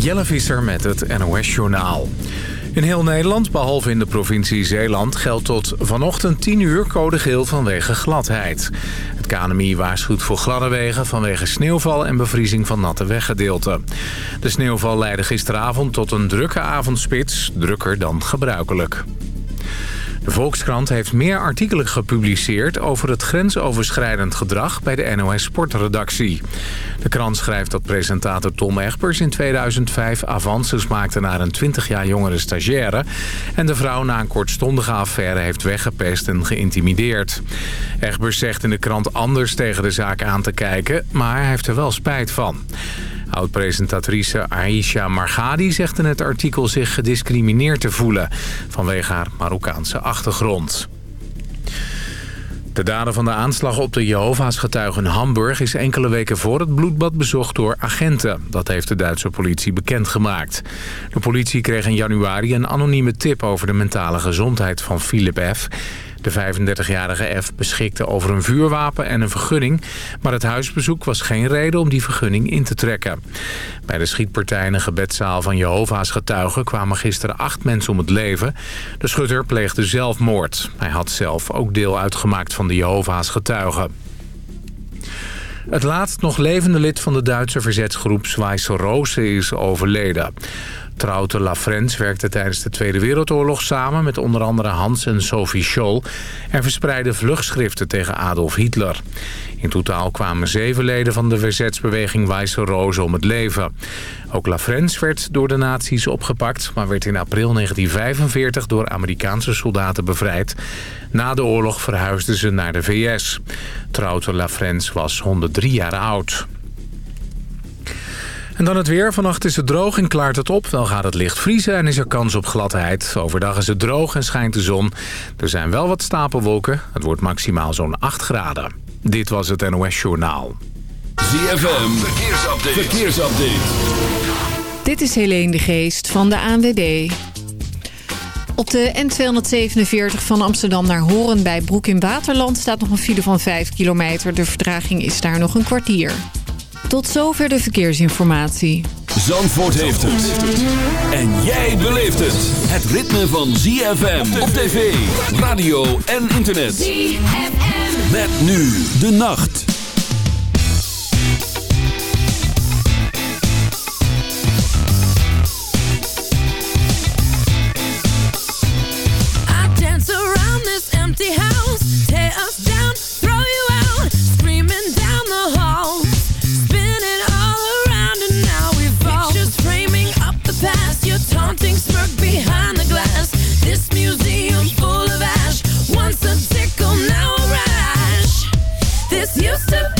Jelle Visser met het NOS-journaal. In heel Nederland, behalve in de provincie Zeeland... geldt tot vanochtend 10 uur code geel vanwege gladheid. Het KNMI waarschuwt voor gladde wegen vanwege sneeuwval... en bevriezing van natte weggedeelten. De sneeuwval leidde gisteravond tot een drukke avondspits, drukker dan gebruikelijk. De Volkskrant heeft meer artikelen gepubliceerd over het grensoverschrijdend gedrag bij de NOS Sportredactie. De krant schrijft dat presentator Tom Egbers in 2005 avances maakte naar een 20 jaar jongere stagiaire... en de vrouw na een kortstondige affaire heeft weggepest en geïntimideerd. Egbers zegt in de krant anders tegen de zaak aan te kijken, maar hij heeft er wel spijt van. Oud-presentatrice Aisha Margadi zegt in het artikel zich gediscrimineerd te voelen... vanwege haar Marokkaanse achtergrond. De dader van de aanslag op de Jehovah's getuigen Hamburg... is enkele weken voor het bloedbad bezocht door agenten. Dat heeft de Duitse politie bekendgemaakt. De politie kreeg in januari een anonieme tip over de mentale gezondheid van Philip F. De 35-jarige F beschikte over een vuurwapen en een vergunning... maar het huisbezoek was geen reden om die vergunning in te trekken. Bij de schietpartij in een gebedzaal van Jehovah's getuigen... kwamen gisteren acht mensen om het leven. De schutter pleegde zelfmoord. Hij had zelf ook deel uitgemaakt van de Jehovah's getuigen. Het laatst nog levende lid van de Duitse verzetsgroep Schweizer Rose is overleden. Trouwte Lafrens werkte tijdens de Tweede Wereldoorlog samen... met onder andere Hans en Sophie Scholl... en verspreidde vluchtschriften tegen Adolf Hitler. In totaal kwamen zeven leden van de verzetsbeweging Weiße Rose om het leven. Ook Lafrens werd door de nazi's opgepakt... maar werd in april 1945 door Amerikaanse soldaten bevrijd. Na de oorlog verhuisden ze naar de VS. Trouwte Lafrens was 103 jaar oud. En dan het weer. Vannacht is het droog en klaart het op. Wel gaat het licht vriezen en is er kans op gladheid. Overdag is het droog en schijnt de zon. Er zijn wel wat stapelwolken. Het wordt maximaal zo'n 8 graden. Dit was het NOS Journaal. ZFM. Verkeersupdate. Verkeersupdate. Dit is Helene de Geest van de ANWB. Op de N247 van Amsterdam naar Horen bij Broek in Waterland... staat nog een file van 5 kilometer. De vertraging is daar nog een kwartier. Tot zover de verkeersinformatie. Zandvoort heeft het. En jij beleeft het. Het ritme van ZFM op tv, radio en internet. ZFM. Met nu de nacht. I dance around this empty house. To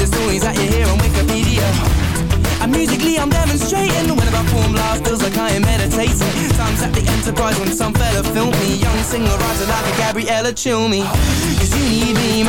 the stories that you hear on Wikipedia. And musically I'm demonstrating When I perform live feels like I am meditating. Times at the Enterprise when some fella filmed me. Young singer writer like a Gabriella Cilmi Cause you need me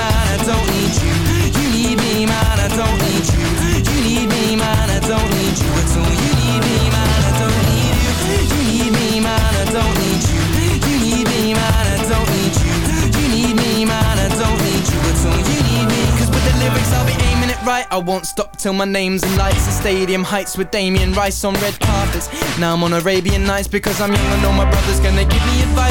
I won't stop till my name's in lights. The stadium heights with Damien Rice on red carpets. Now I'm on Arabian Nights because I'm young I know my brother's gonna give me advice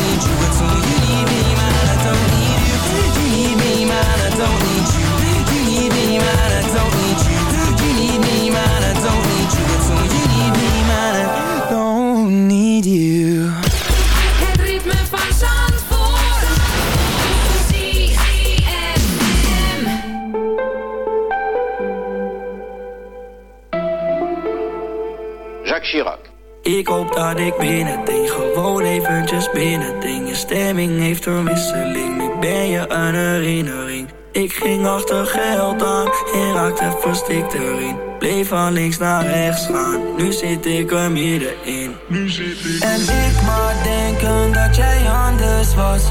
Ik hoop dat ik binnen ding, gewoon eventjes binnen ding. Je stemming heeft een wisseling, nu ben je een herinnering. Ik ging achter geld aan en raakte verstikt erin. Bleef van links naar rechts gaan, nu zit ik er middenin. Nu zit ik En ik maar denken dat jij anders was.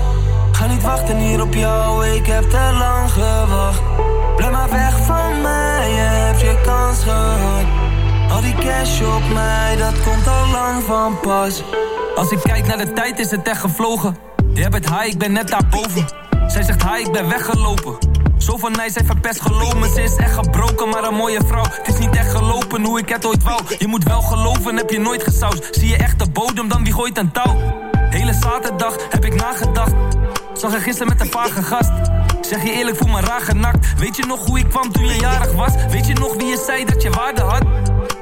Ga niet wachten hier op jou, ik heb te lang gewacht. Blijf maar weg van mij, je hebt je kans gehad. Al die cash op mij, dat komt al lang van pas. Als ik kijk naar de tijd is het echt gevlogen. Jij bent high, ik ben net daarboven. Zij zegt hi, ik ben weggelopen. Zo van mij, zij verpest geloven Ze is echt gebroken, maar een mooie vrouw. Het is niet echt gelopen hoe ik het ooit wou. Je moet wel geloven, heb je nooit gesausd. Zie je echt de bodem, dan wie gooit een touw? Hele zaterdag heb ik nagedacht. Zag je gisteren met een vage gast. Zeg je eerlijk, voel me raar genakt. Weet je nog hoe ik kwam toen je jarig was? Weet je nog wie je zei dat je waarde had?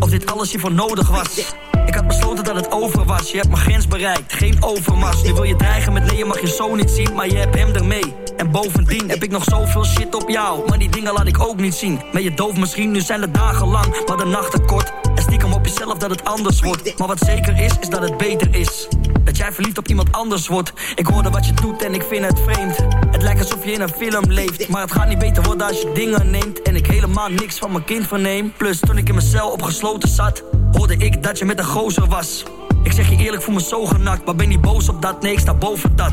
Of dit alles hiervoor nodig was. Ik had besloten dat het over was. Je hebt mijn grens bereikt, geen overmars. Nu wil je dreigen met nee, je mag je zo niet zien Maar je hebt hem ermee En bovendien heb ik nog zoveel shit op jou. Maar die dingen laat ik ook niet zien. Ben je doof? Misschien, nu zijn de dagen lang Maar de nachten kort. En stiekem op jezelf dat het anders wordt. Maar wat zeker is, is dat het beter is. Dat jij verliefd op iemand anders wordt. Ik hoorde wat je doet en ik vind het vreemd. Het lijkt alsof je in een film leeft. Maar het gaat niet beter worden als je dingen neemt. En ik helemaal niks van mijn kind verneem. Plus toen ik in mijn cel opgesloten zat Hoorde ik dat je met een gozer was. Ik zeg je eerlijk, voel me zo genakt. Maar ben niet boos op dat, nee ik sta boven dat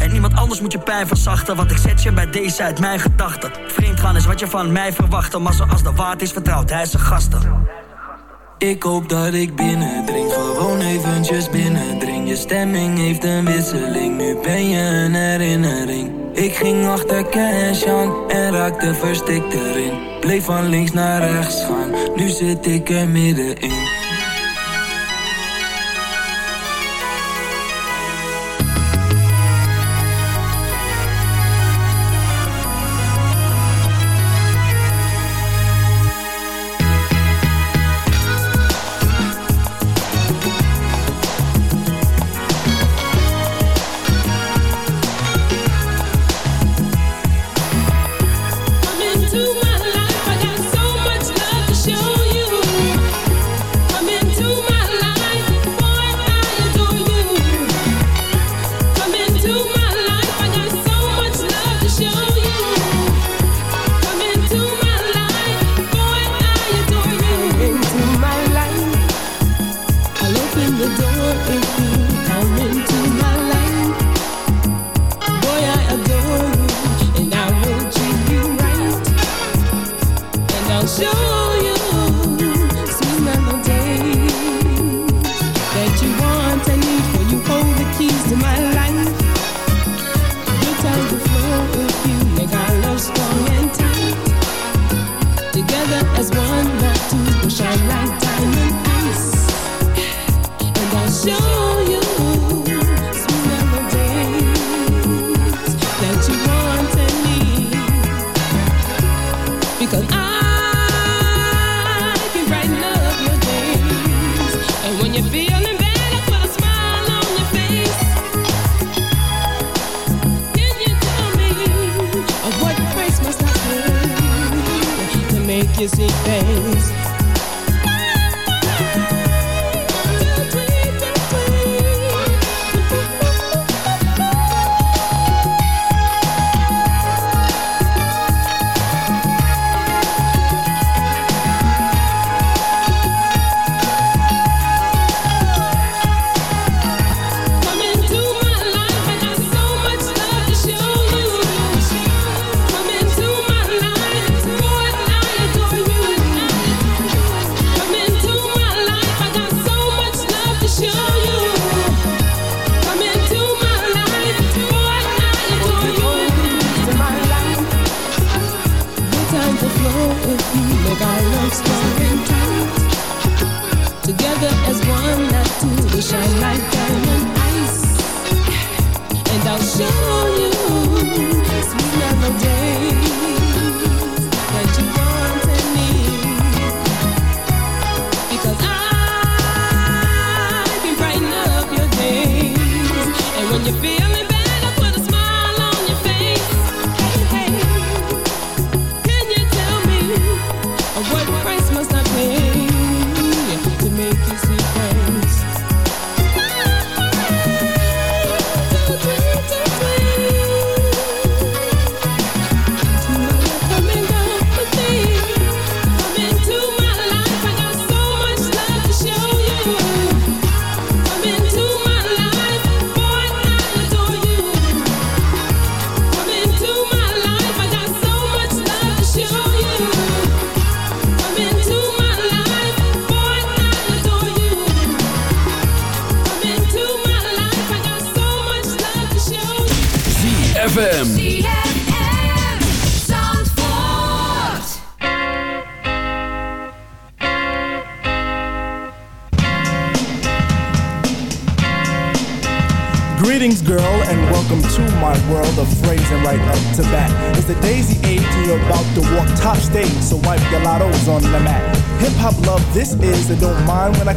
En niemand anders moet je pijn verzachten Want ik zet je bij deze uit mijn gedachten. Vreemd gaan is wat je van mij verwacht Maar zoals de waard is vertrouwt hij zijn gasten. Ik hoop dat ik binnendring, gewoon eventjes binnendring. Je stemming heeft een wisseling, nu ben je een herinnering. Ik ging achter cash aan en raakte verstikt erin. Bleef van links naar rechts gaan, nu zit ik er middenin together as one, not two, shine like desempenho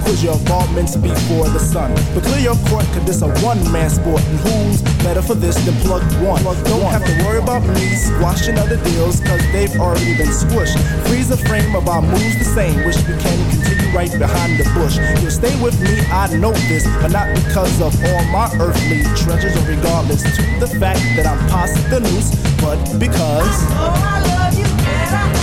quiz your involvements before the sun. But clear your court, cause this a one man sport, and who's better for this than plug one? Don't have to worry about me squashing other deals, cause they've already been squished. Freeze the frame of our moves the same, wish we can continue right behind the bush. You'll stay with me, I know this, but not because of all my earthly treasures, or regardless to the fact that I'm past the noose, but because. Oh, I love you better. cut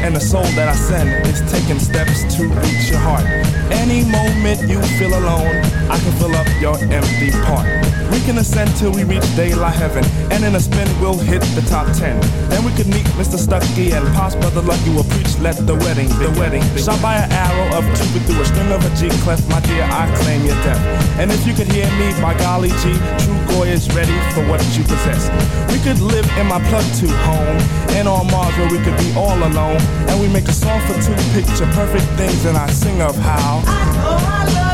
And the soul that I send is taking steps to reach your heart. Any moment you feel alone, I can fill up your empty part. We can ascend till we reach daylight heaven, and in a spin we'll hit the top ten. Then we could meet Mr. Stucky and Pops Brother Lucky will preach. Let the wedding, the wedding, shot by an arrow of two, Cupid through a string of a G clef. My dear, I claim your death. And if you could hear me, by golly G, true Goy is ready for what you possess. We could live in my plug two home, and on Mars where we could be all alone, and we make a song for two picture perfect things, and I sing of how. I I love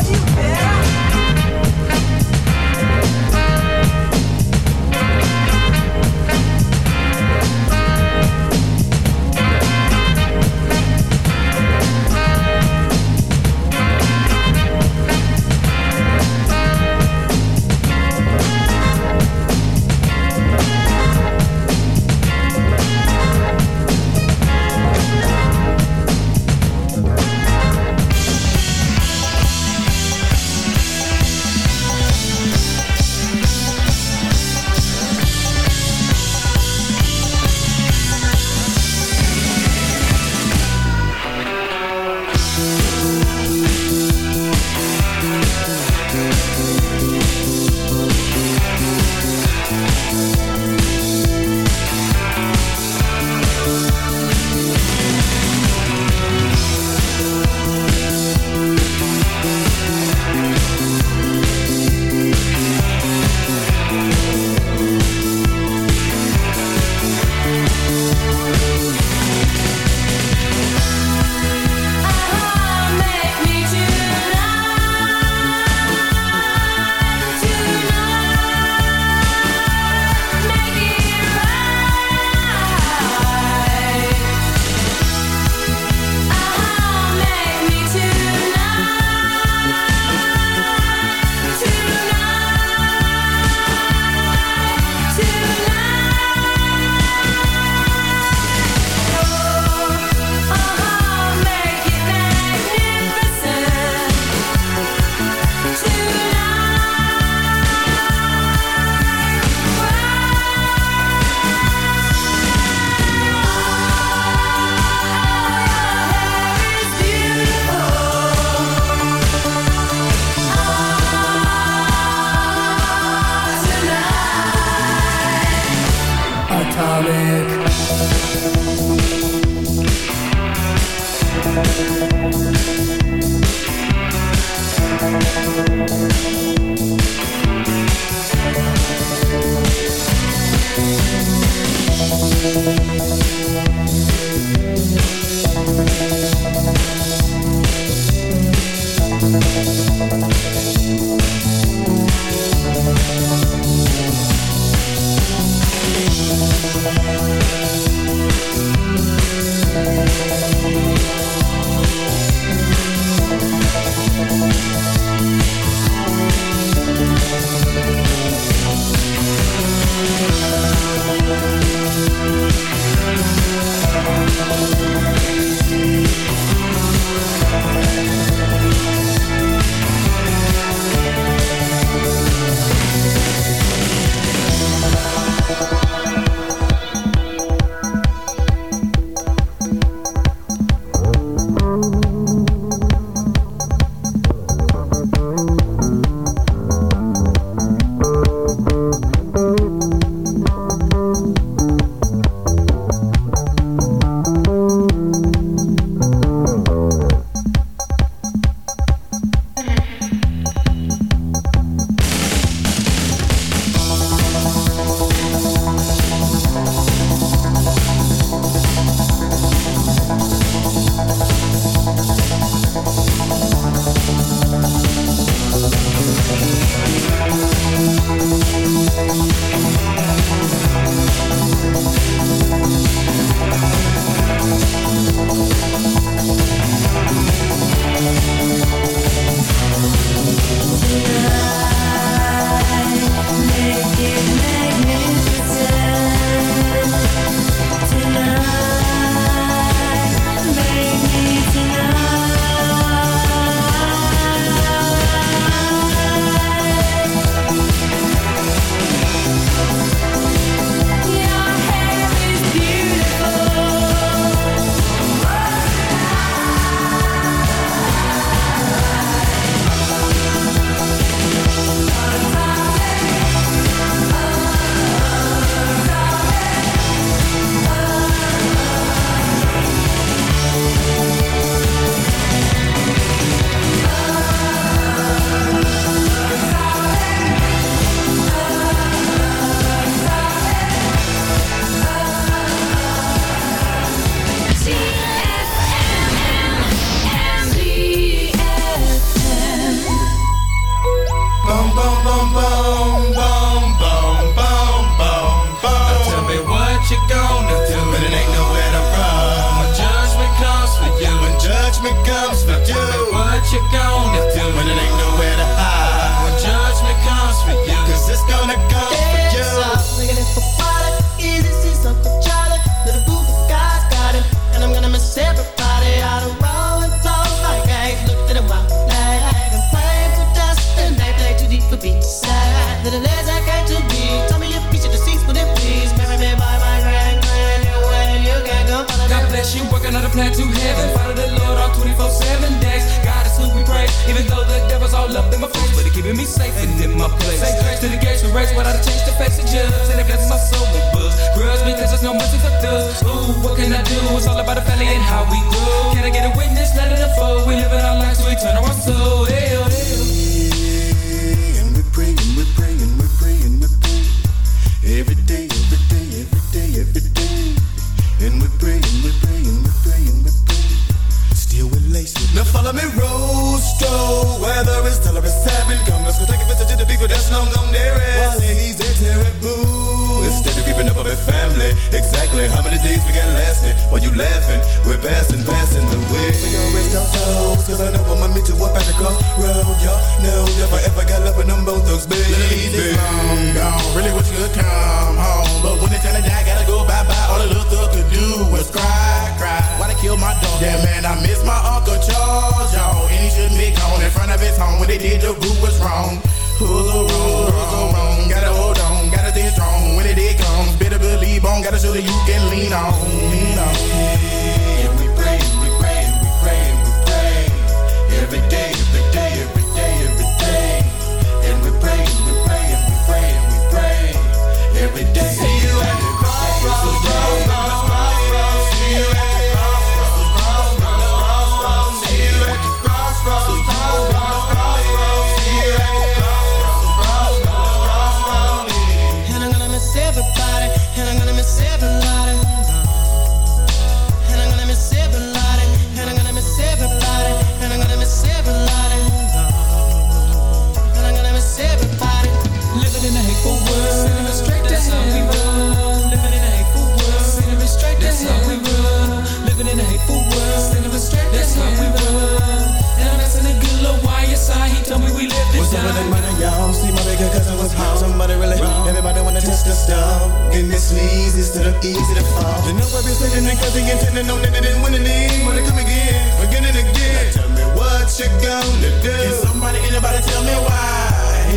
Money, money, y'all. See my bigger cousin was home. Somebody really, wrong. everybody wanna test the stuff. And this leads instead of easy to fall. The know I've been sitting and cause he intended on that they didn't win any. Wanna come again, again and again. Now tell me what you gonna do. Can somebody, anybody tell me why?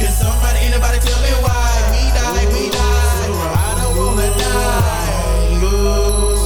Can somebody, anybody tell me why? We die, we die. I don't wanna die. Ooh.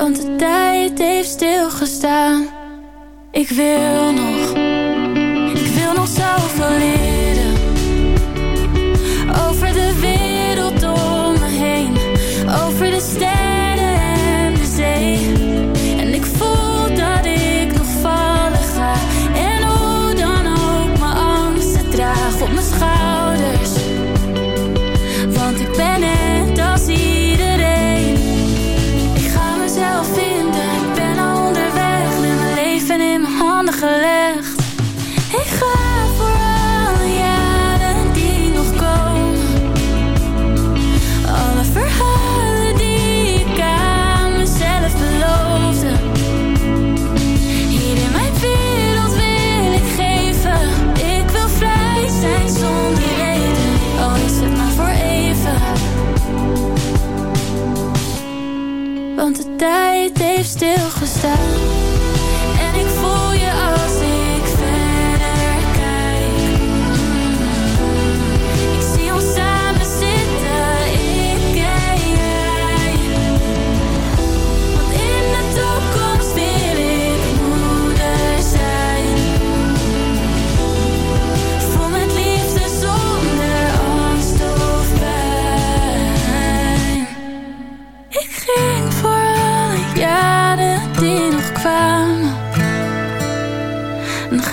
Want de tijd heeft stilgestaan. Ik wil nog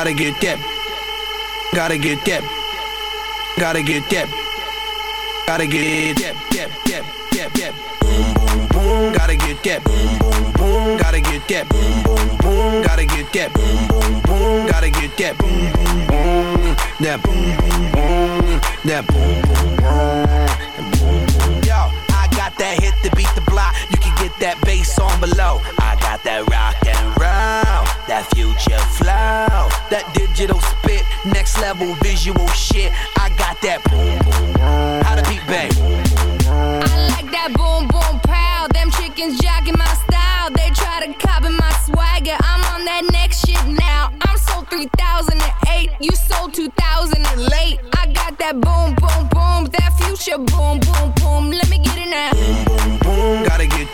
Gotta get that. Gotta get that. Gotta get that. Gotta get that. That. That. That. That. Boom, boom, boom. Gotta get that. Boom, boom, boom. Gotta get that. Boom, boom, boom. Gotta get that. Boom, boom, boom. Gotta get that. Boom, boom, boom. That boom, boom, boom. That boom, boom, boom. Yo, I got that hit to beat the block. You that bass on below. I got that rock and roll, that future flow, that digital spit, next level visual shit. I got that boom boom. How the beat bang? I like that boom boom pow. Them chickens jacking my style. They try to copy my swagger. I'm on that next shit now. I'm sold 3008. You sold 2000 and late. I got that boom boom boom. That future boom boom boom. Let me get it now.